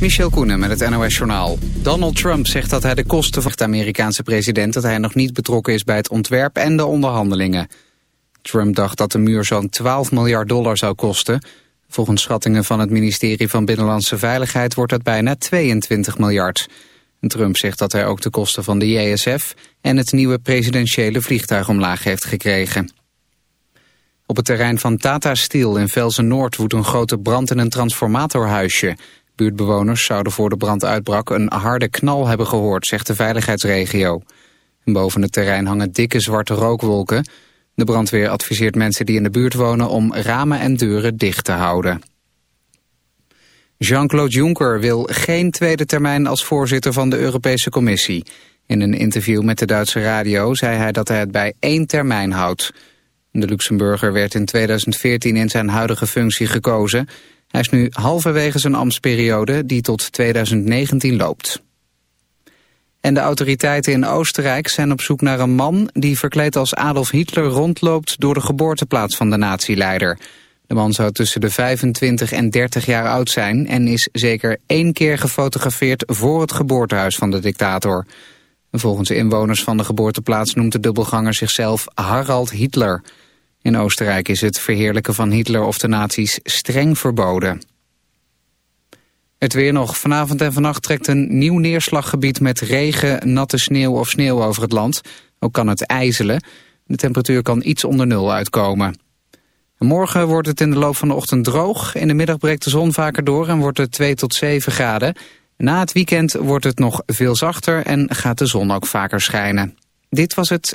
Michel Koenen met het NOS-journaal. Donald Trump zegt dat hij de kosten van de Amerikaanse president... dat hij nog niet betrokken is bij het ontwerp en de onderhandelingen. Trump dacht dat de muur zo'n 12 miljard dollar zou kosten. Volgens schattingen van het ministerie van Binnenlandse Veiligheid... wordt dat bijna 22 miljard. Trump zegt dat hij ook de kosten van de JSF... en het nieuwe presidentiële vliegtuig omlaag heeft gekregen. Op het terrein van Tata Steel in Velzen-Noord woedt een grote brand in een transformatorhuisje. Buurtbewoners zouden voor de brand uitbrak een harde knal hebben gehoord, zegt de veiligheidsregio. boven het terrein hangen dikke zwarte rookwolken. De brandweer adviseert mensen die in de buurt wonen om ramen en deuren dicht te houden. Jean-Claude Juncker wil geen tweede termijn als voorzitter van de Europese Commissie. In een interview met de Duitse radio zei hij dat hij het bij één termijn houdt. De Luxemburger werd in 2014 in zijn huidige functie gekozen. Hij is nu halverwege zijn ambtsperiode die tot 2019 loopt. En de autoriteiten in Oostenrijk zijn op zoek naar een man... die verkleed als Adolf Hitler rondloopt door de geboorteplaats van de natieleider. De man zou tussen de 25 en 30 jaar oud zijn... en is zeker één keer gefotografeerd voor het geboortehuis van de dictator. Volgens inwoners van de geboorteplaats noemt de dubbelganger zichzelf Harald Hitler... In Oostenrijk is het verheerlijken van Hitler of de nazi's streng verboden. Het weer nog. Vanavond en vannacht trekt een nieuw neerslaggebied met regen, natte sneeuw of sneeuw over het land. Ook kan het ijzelen. De temperatuur kan iets onder nul uitkomen. Morgen wordt het in de loop van de ochtend droog. In de middag breekt de zon vaker door en wordt het 2 tot 7 graden. Na het weekend wordt het nog veel zachter en gaat de zon ook vaker schijnen. Dit was het.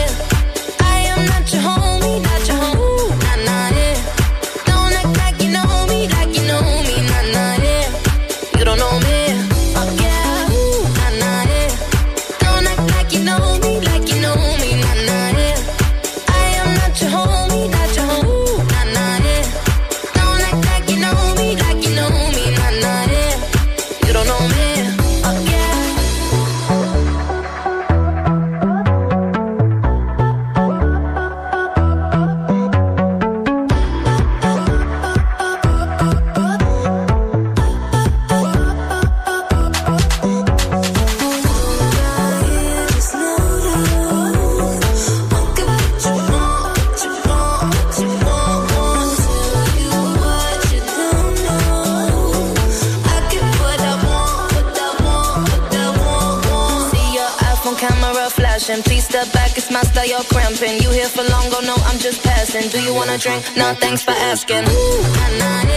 Do you wanna drink? Nah, thanks for asking. Ooh, nah, nah,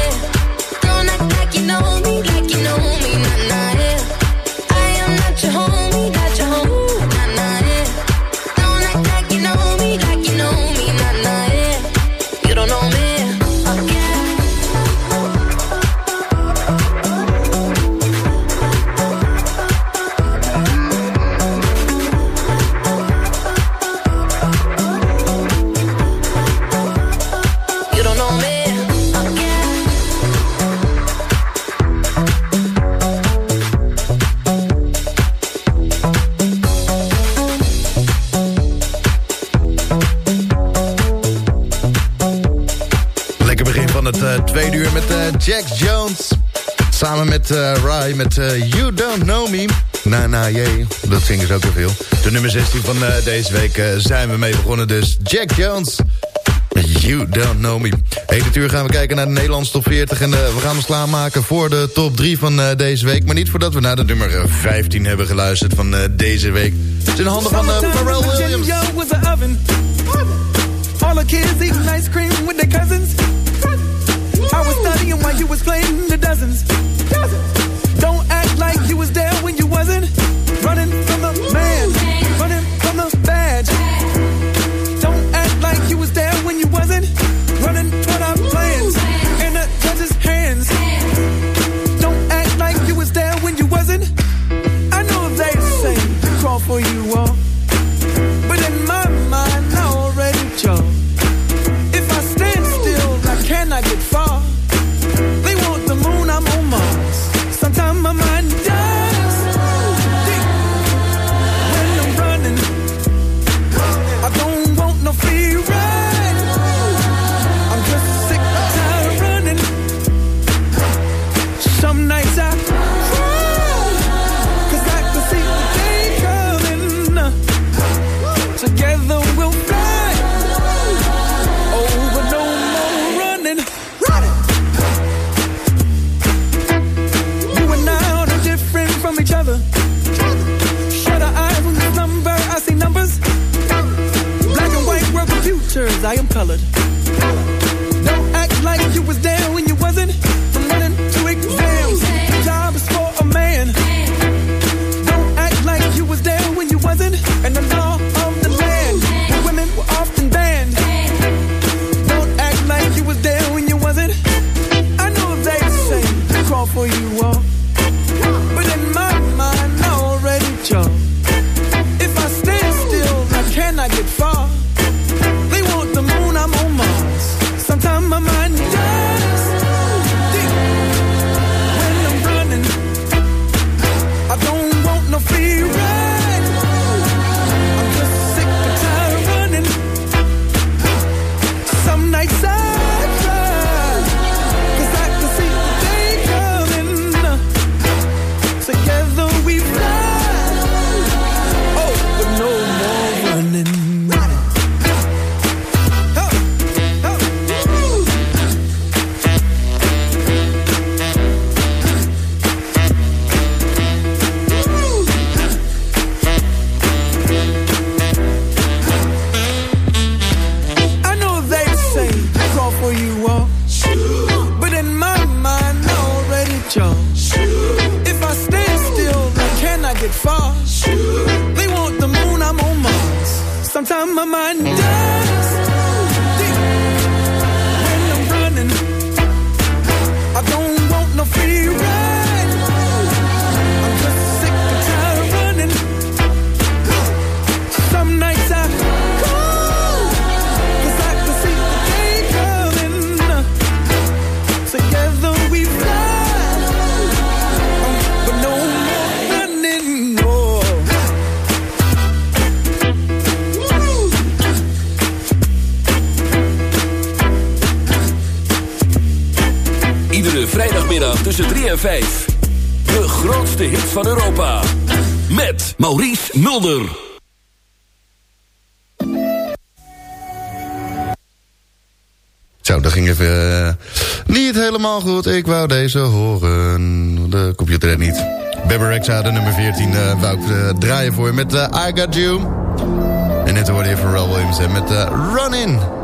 met eh Rai met eh, You Don't Know Me. Na na jee, dat zingen ze ook weer veel. De nummer 16 van eh, deze week zijn we mee begonnen dus. Jack Jones. You Don't Know Me. Dit uur gaan we kijken naar de Nederlandse top 40. En we gaan ons klaarmaken voor de top 3 van deze week. Maar niet voordat we naar de nummer eh, 15 hebben geluisterd van deze week. Het is in de handen van Pharrell Williams. All the kids eating ice cream with their cousins. I was studying while you was playing the dozens. Don't act like you was there when you wasn't. Running from the man, running from the badge. Don't act like you was there when you wasn't. Running toward our plans in the judge's hands. Don't act like you was there when you wasn't. I know they say crawl for you 2013 uh, eh, wou ik uh, draaien voor je met eh, I Got You. En net hoorde je Rob Williams en met Run In.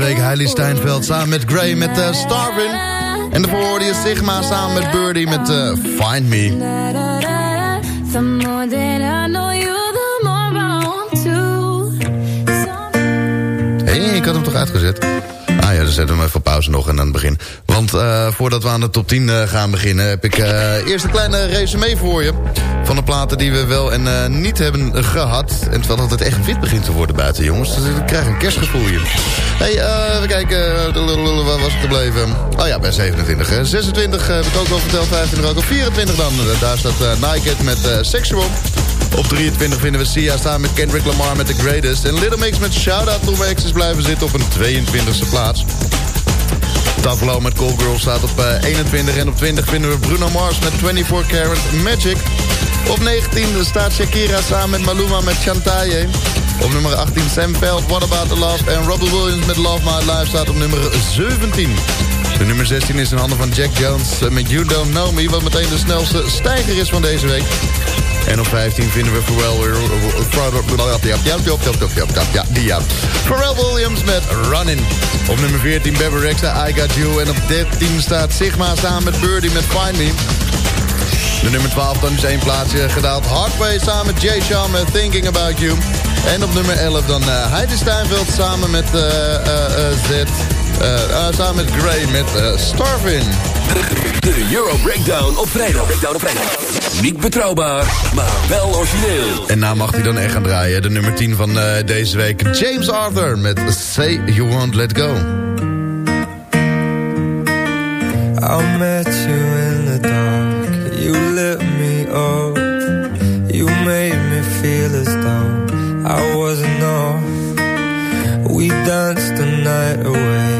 week Heili Steinfeld samen met Gray met uh, Starvin. En de hoorde je Sigma samen met Birdie met eh, Find Me. Hé, hey, ik had hem toch uitgezet? Ah ja, dan zetten we hem even pauze nog en aan het begin. Want eh, voordat we aan de top 10 eh, gaan beginnen... heb ik uh, eerst een kleine resume voor je. Van de platen die we wel en niet hebben gehad. En terwijl het echt wit begint te worden buiten, jongens. Dus ik krijg een kerstgevoel hier. hey, we kijken. waar was het gebleven? Oh ja, bij 27. 26 heb ik ook wel verteld. 25 ook 24 dan. Daar staat Nike met Sexual. Op 23 vinden we Sia staan met Kendrick Lamar met The Greatest. En Little Mix met Shout Out to My Exes blijven zitten op een 22e plaats. Tavlo met Cool Girl staat op 21 en op 20 vinden we Bruno Mars met 24 Karat Magic. Op 19 staat Shakira samen met Maluma met Chantaye. Op nummer 18 Sam Veld, What About The Love. En Robert Williams met Love My Life staat op nummer 17. De nummer 16 is in handen van Jack Jones met You Don't Know Me... wat meteen de snelste stijger is van deze week. En op 15 vinden we Pharrell, Pharrell Williams met Running. Op nummer 14 Bebe I Got You. En op 13 staat Sigma samen met Birdie met Find Me. De nummer 12 dan is één plaatsje gedaald. Hardway samen met Jay Sean met Thinking About You. En op nummer 11 dan uh, Heidi Steinfeld samen met uh, Z. samen met Gray met Starvin. De Euro Breakdown op vrijdag. Breakdown op vrijdag. Niet betrouwbaar, maar wel origineel. En nou mag hij dan echt gaan draaien. De nummer 10 van uh, deze week. James Arthur met Say You Won't Let Go. I met you in the dark. You lit me up. You made me feel as though I wasn't enough. We danced the night away.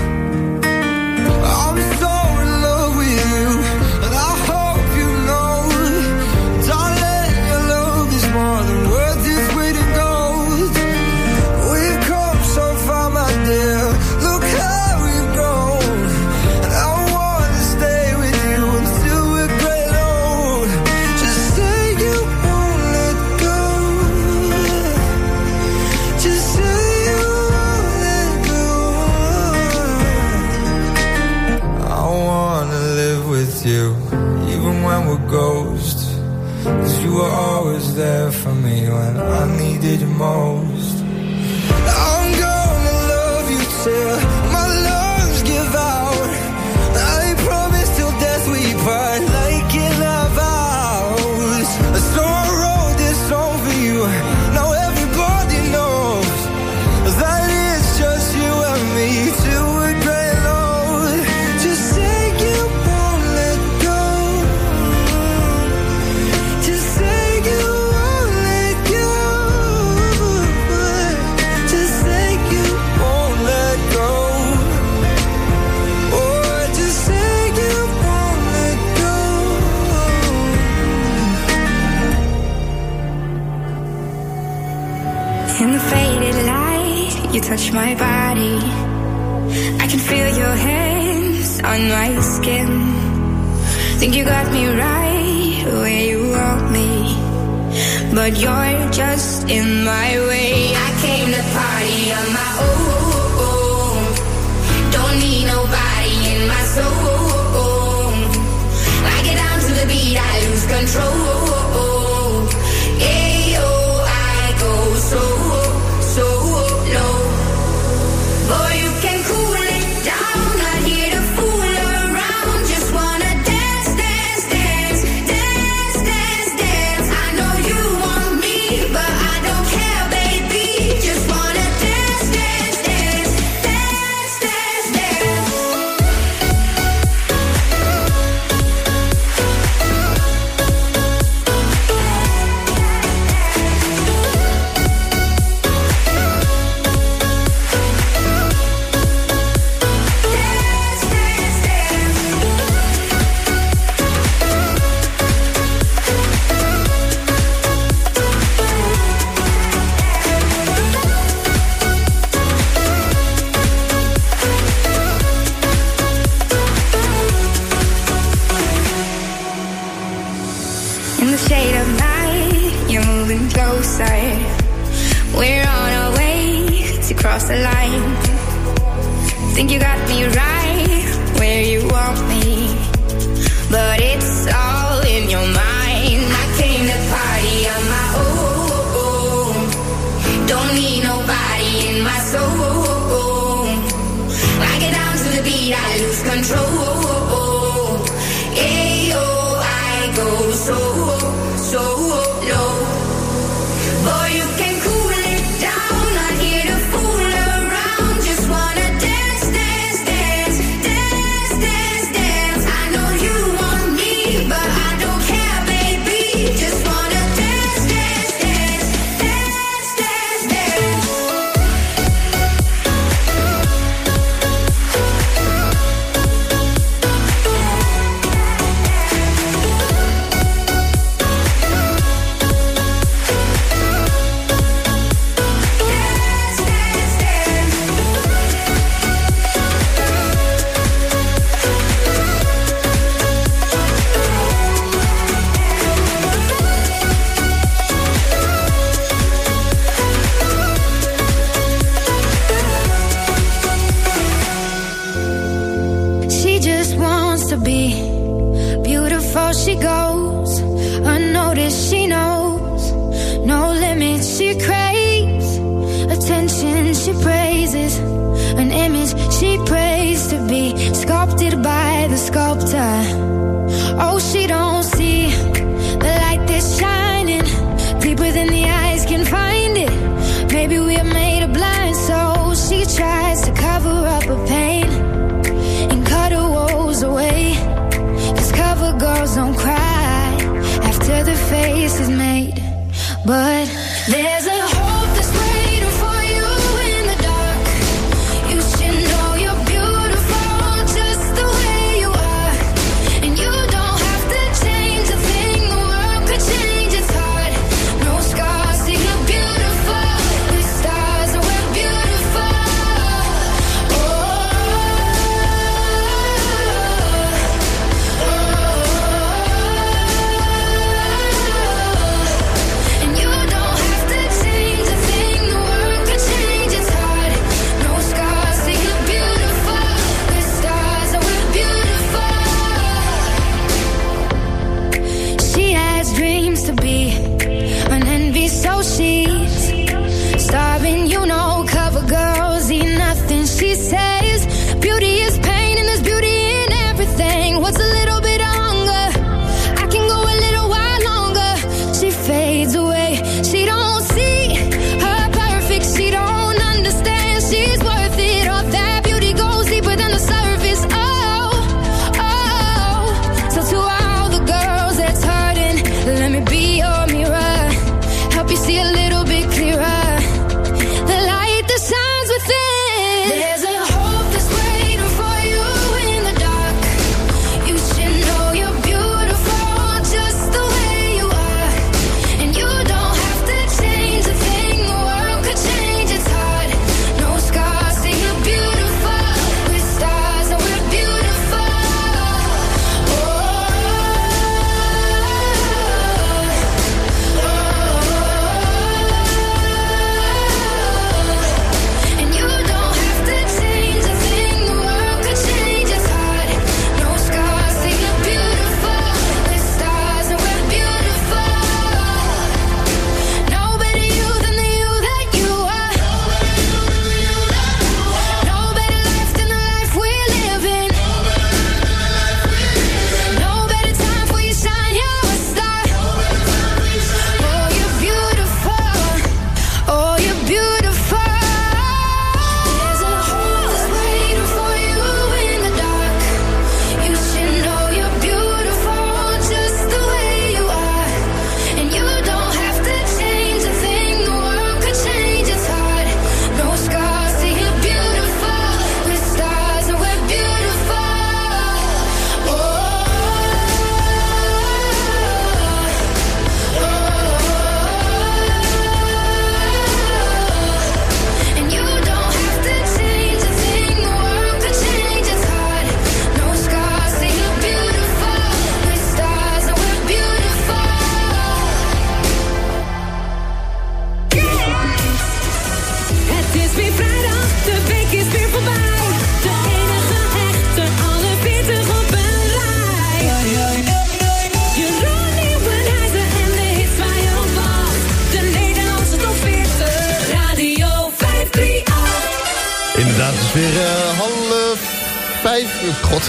there for me when I needed most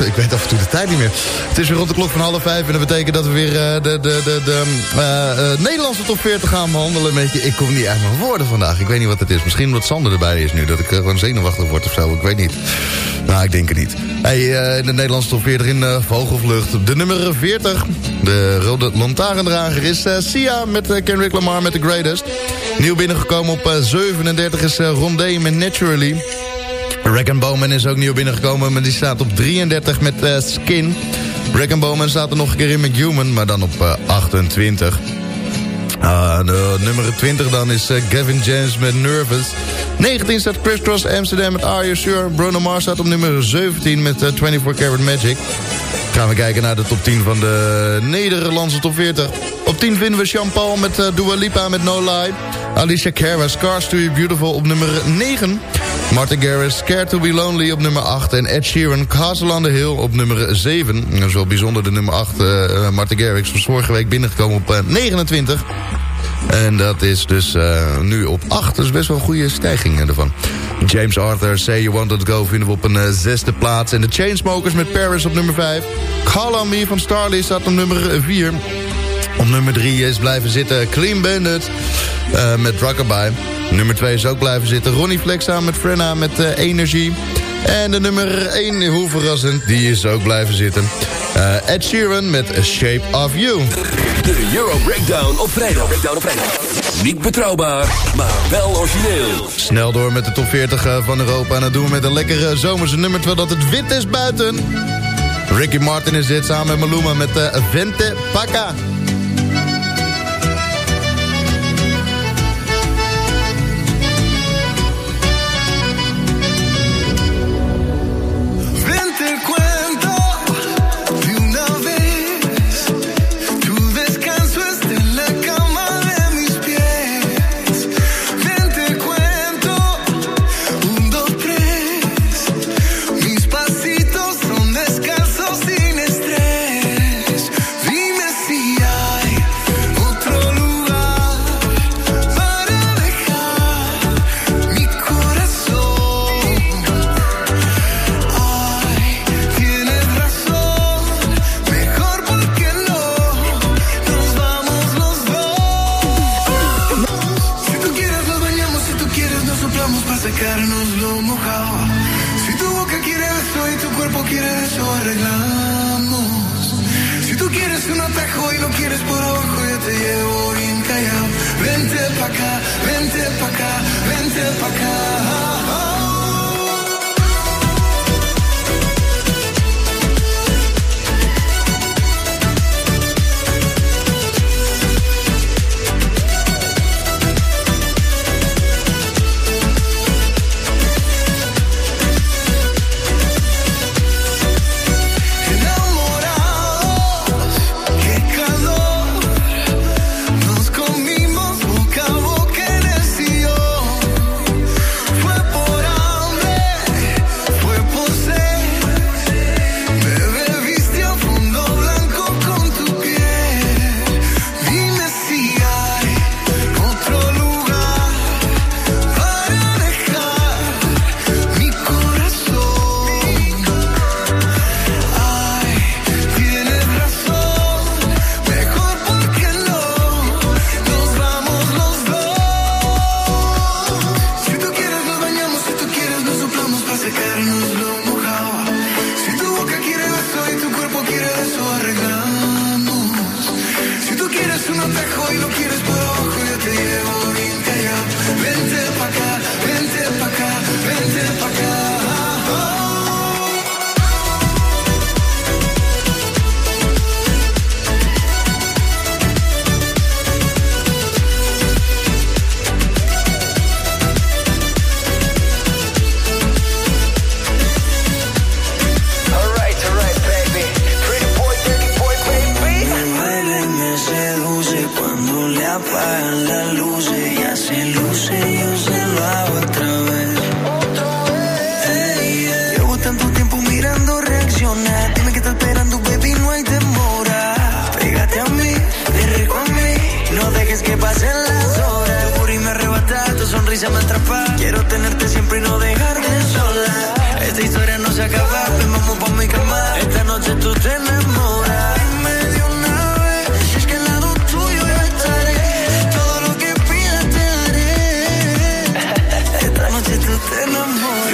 ik weet af en toe de tijd niet meer. Het is weer rond de klok van half vijf. En dat betekent dat we weer uh, de, de, de, de uh, uh, Nederlandse top 40 gaan behandelen. Ik kom niet uit mijn woorden vandaag. Ik weet niet wat het is. Misschien omdat Sander erbij is nu. Dat ik gewoon zenuwachtig word of zo. Ik weet niet. Nou, ik denk het niet. Hey, de Nederlandse top 40 in Vogelvlucht. De nummer 40. De rode lantaarndrager is Sia met Kendrick Lamar met The Greatest. Nieuw binnengekomen op 37 is Rondé met Naturally. Rack Bowman is ook nieuw binnengekomen, maar die staat op 33 met uh, Skin. Rack Bowman staat er nog een keer in met Human, maar dan op uh, 28. Uh, de nummer 20 dan is uh, Gavin James met Nervous. 19 staat Chris Cross Amsterdam met Are You Sure. Bruno Mars staat op nummer 17 met uh, 24 Karat Magic. Gaan we kijken naar de top 10 van de Nederlandse top 40. Op 10 vinden we Jean-Paul met Dua Lipa met No Lie. Alicia Cara, Scars to You Beautiful op nummer 9. Martin Garrix, Scared to be Lonely op nummer 8. En Ed Sheeran, Castle on the Hill op nummer 7. Dat is wel bijzonder, de nummer 8, uh, Martin Garrix, was vorige week binnengekomen op uh, 29. En dat is dus nu op 8. Dat is best wel een goede stijging ervan. James Arthur, Say You Wanted to Go vinden we op een zesde plaats. En de Chainsmokers met Paris op nummer 5. Call on Me van Starly staat op nummer 4. Op nummer 3 is blijven zitten Clean Bandit uh, met Rockabye. Nummer 2 is ook blijven zitten. Ronnie Flex samen met Frenna met uh, Energie. En de nummer 1, hoe verrassend, die is ook blijven zitten. Uh, Ed Sheeran met A Shape of You. De Euro Breakdown op vrijdag. Breakdown op vrijdag. Niet betrouwbaar, maar wel origineel. Snel door met de top 40 uh, van Europa. En dat doen we met een lekkere zomerse nummer, terwijl dat het wit is buiten. Ricky Martin is dit samen met Maluma met uh, Vente Paca. te enamores.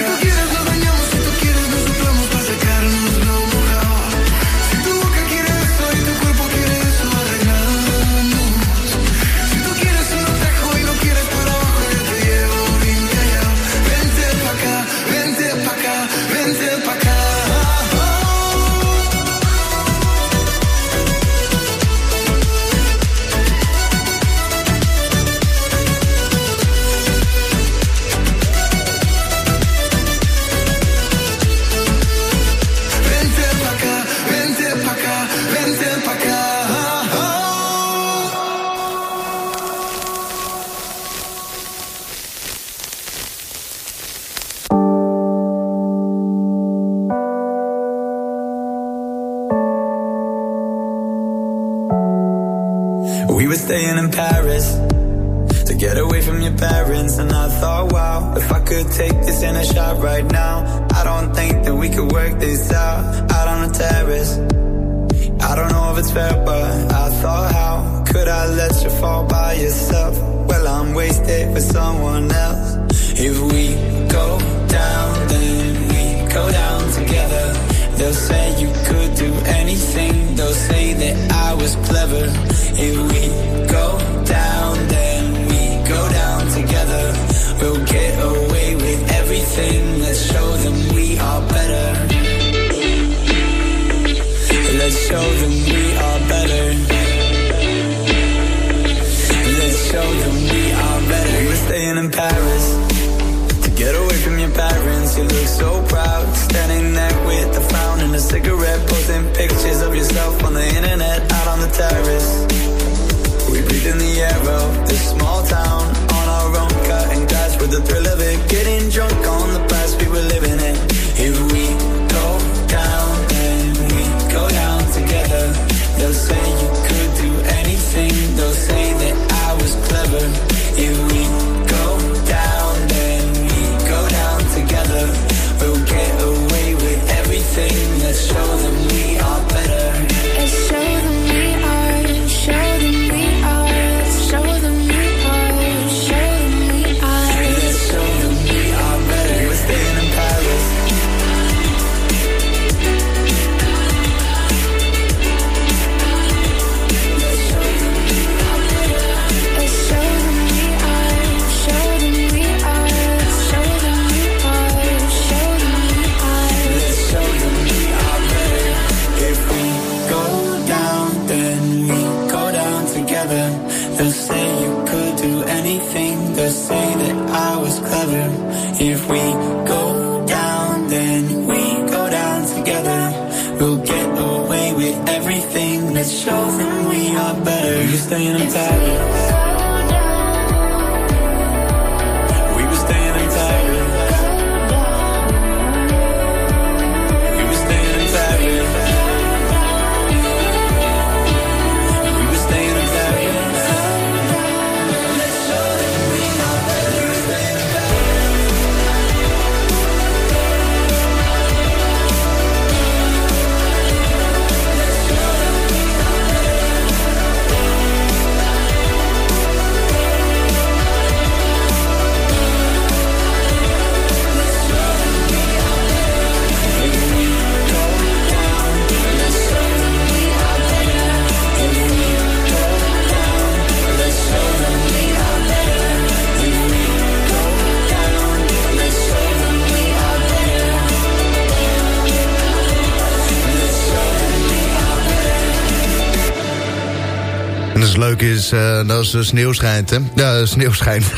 als de sneeuw schijnt, hè? Ja, eh, sneeuw schijnt.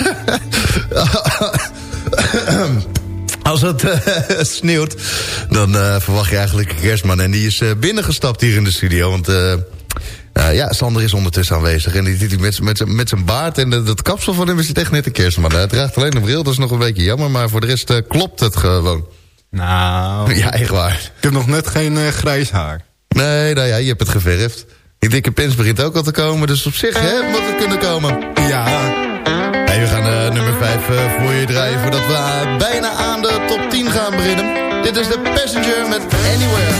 Als het eh, sneeuwt, dan verwacht je eigenlijk een kerstman. En die is binnengestapt hier in de studio. Want ja, Sander is ondertussen aanwezig. En die zit met, met, zijn baard en dat kapsel van hem is het echt net een kerstman. Hij draagt alleen een bril, dat is nog een beetje jammer. Maar voor de rest klopt het gewoon. Nou... Ja, echt waar. Ik heb nog net geen grijs haar. Nee, nou ja, je hebt het geverfd. Die dikke pens begint ook al te komen, dus op zich hè, moet het kunnen komen. Ja. Hey, we gaan uh, nummer 5 uh, eh, voor je drijven voordat we eh, bijna aan de top 10 gaan beginnen. Dit is de Passenger met Anywhere.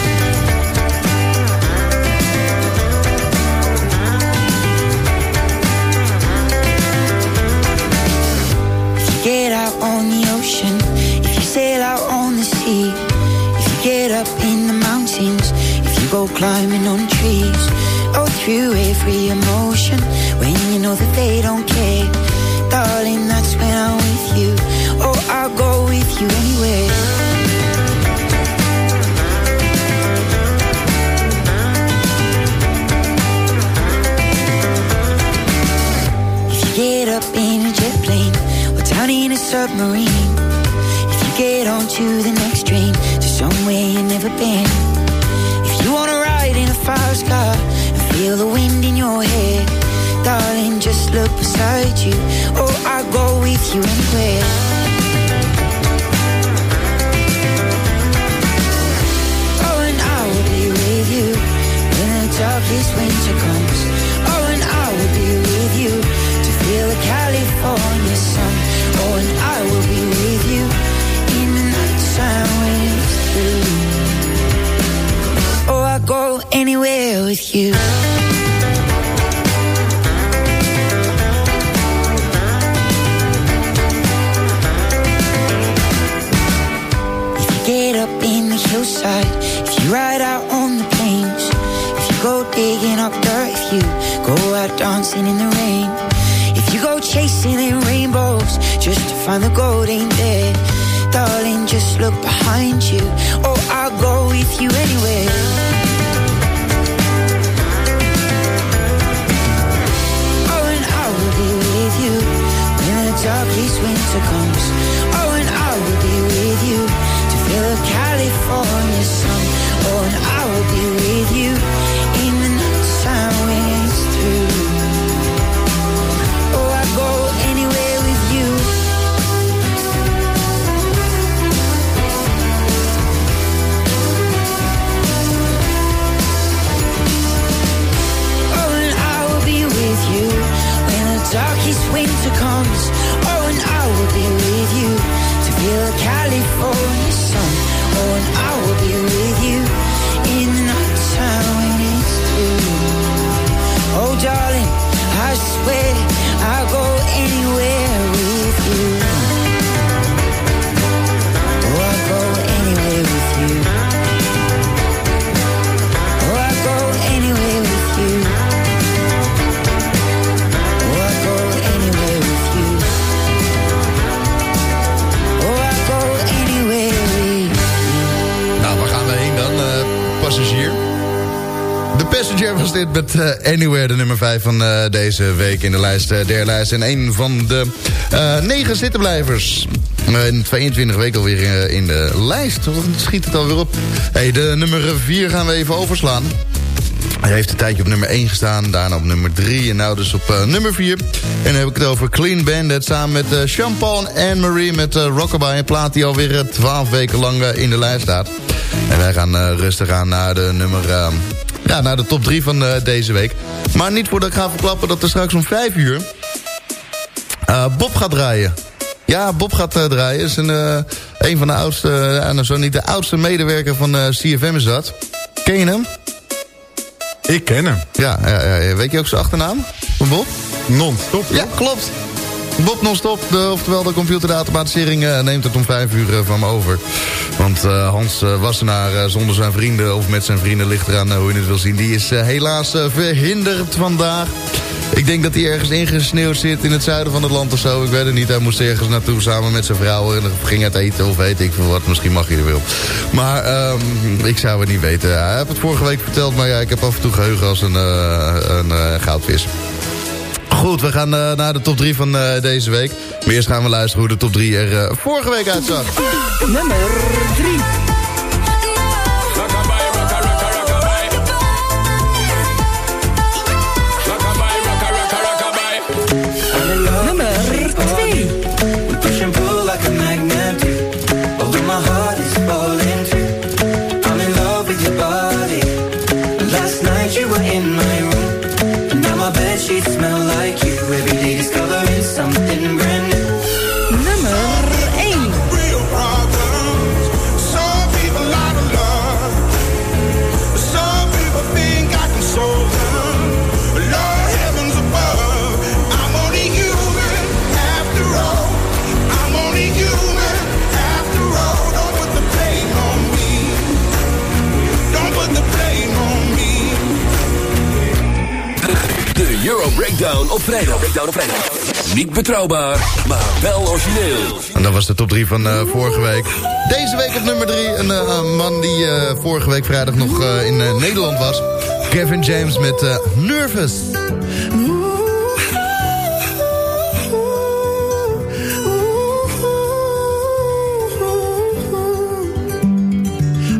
get out on the ocean, if you sail out on the sea, if you get up in the mountains, if you go climbing on trees. Through every emotion, when you know that they don't care, darling, that's when I'm with you. Oh, I'll go with you anywhere. If you get up in a jet plane or down in a submarine, if you get onto the next train to somewhere you've never been, your hair, darling, just look beside you. Oh, I'll go with you anywhere. Oh, and I will be with you when the darkest winter comes. Oh, and I will be with you to feel the California sun. Oh, and I will be with you in the nighttime when it's through. Oh, I'll go anywhere with you. Dancing in the rain, if you go chasing them rainbows just to find the gold ain't there, darling, just look behind you. Oh, I'll go with you anywhere. Met eh, Anywhere, de nummer 5 van eh, deze week in de lijst, uh, der lijst. En een van de eh, negen zittenblijvers. Eh, in 22 weken alweer eh, in de lijst. Wat schiet het alweer op. Hey, de nummer 4 gaan we even overslaan. Hij heeft een tijdje op nummer 1 gestaan, daarna op nummer 3 en nou dus op eh, nummer 4. En dan heb ik het over Clean Bandit samen met uh, en Anne-Marie met uh, Rockabye. Een plaat die alweer uh, 12 weken lang in de lijst staat. En wij gaan rustig aan naar de nummer... Ja, naar de top 3 van uh, deze week. Maar niet voordat ik ga verklappen dat er straks om 5 uur... Uh, Bob gaat draaien. Ja, Bob gaat uh, draaien. Is een, een van de oudste, nou zo niet de oudste medewerker van CFM is dat. Ken je hem? Ik ken hem. Ja, ja, ja, weet je ook zijn achternaam van Bob? Non-stop. Ja, klopt. Bob non-stop, de, oftewel de computerdatabatisering uh, neemt het om vijf uur uh, van me over. Want Hans Wassenaar zonder zijn vrienden of met zijn vrienden ligt eraan hoe je het wil zien. Die is helaas verhinderd vandaag. Ik denk dat hij ergens ingesneeuwd zit in het zuiden van het land of zo. Ik weet het niet. Hij moest ergens naartoe samen met zijn vrouw. En ging het eten of weet ik veel wat. Misschien mag je er wel. Maar um, ik zou het niet weten. Hij heeft het vorige week verteld. Maar ja, ik heb af en toe geheugen als een, een goudvis. Goed, we gaan uh, naar de top 3 van deze week. Maar eerst gaan we luisteren hoe de top 3 er vorige week uitzag. Nummer 3. Breakdown op vrijdag. Down op vrijdag. Niet betrouwbaar, maar wel origineel. En dat was de top 3 van uh, vorige week. Deze week op nummer 3 een uh, man die uh, vorige week vrijdag nog in Nederland was. Kevin James met Nervous.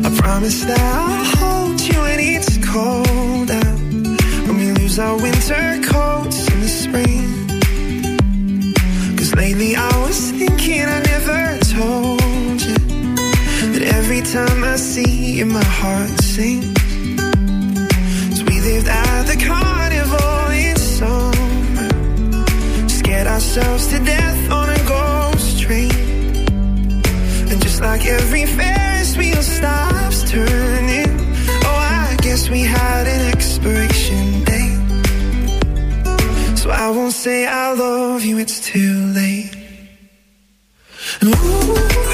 I promise that you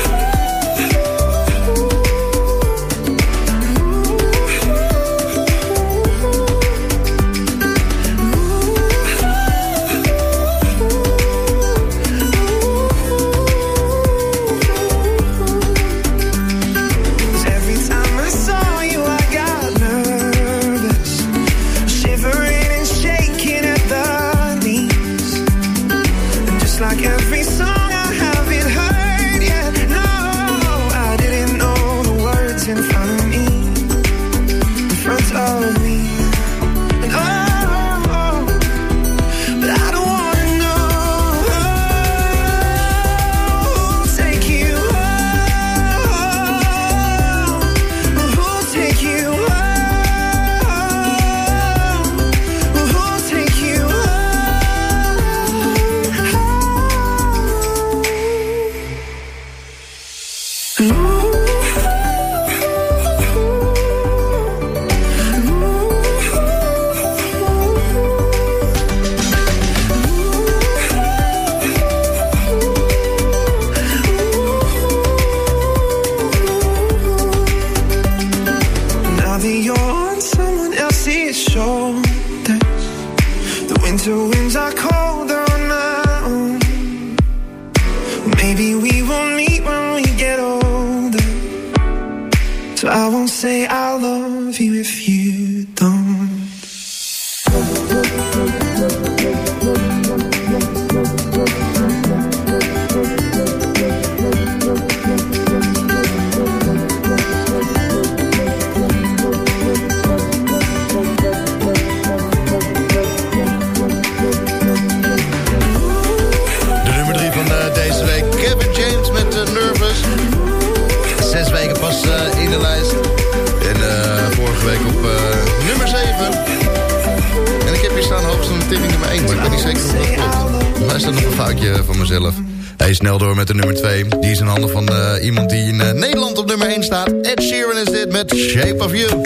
snel door met de nummer 2. Die is in handen van uh, iemand die in uh, Nederland op nummer 1 staat. Ed Sheeran is dit met Shape of You.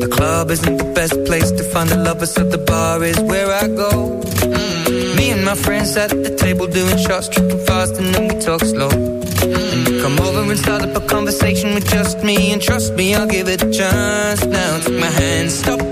The club isn't the best place to find the lovers at the bar is where I go. Mm. Me and my friends at the table doing shots, tripping fast and then we talk slow. Mm. Come over and start up a conversation with just me and trust me, I'll give it a chance. Now take my hand, stop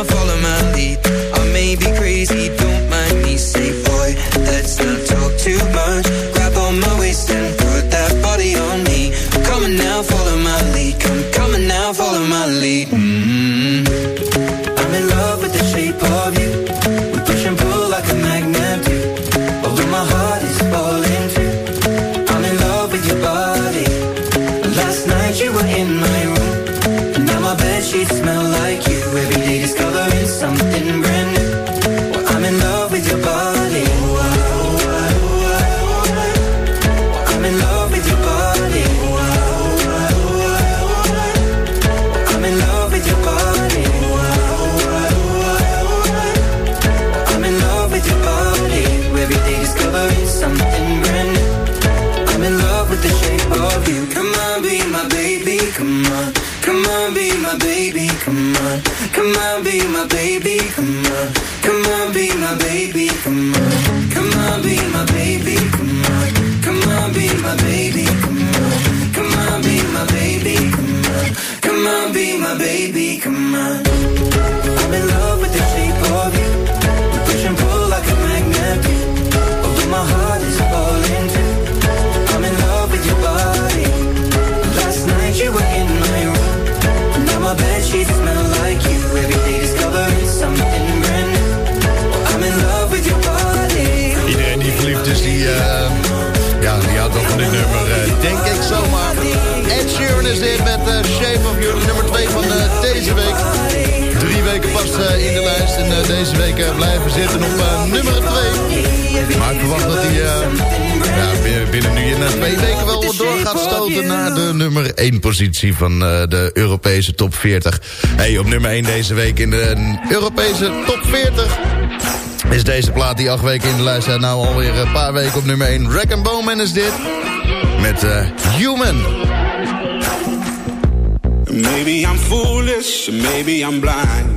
Pas eh, in de lijst en eh, deze week eh, blijven zitten op nummer 2. Maar ik verwacht dat hij binnen, nu eh, twee weken wel door gaat stoten naar de nummer 1 positie van de Europese top 40. Hey, op nummer 1 deze week in de Europese top 40 is deze plaat die acht weken in de lijst staat nou alweer een paar weken op nummer 1. Rack Bowman is dit. Met Human. Maybe I'm foolish, maybe I'm blind.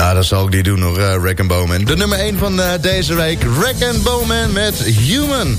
Nou, dat zal ik niet doen nog, uh, Rack Bowman. De nummer 1 van uh, deze week, Rack Bowman met Human.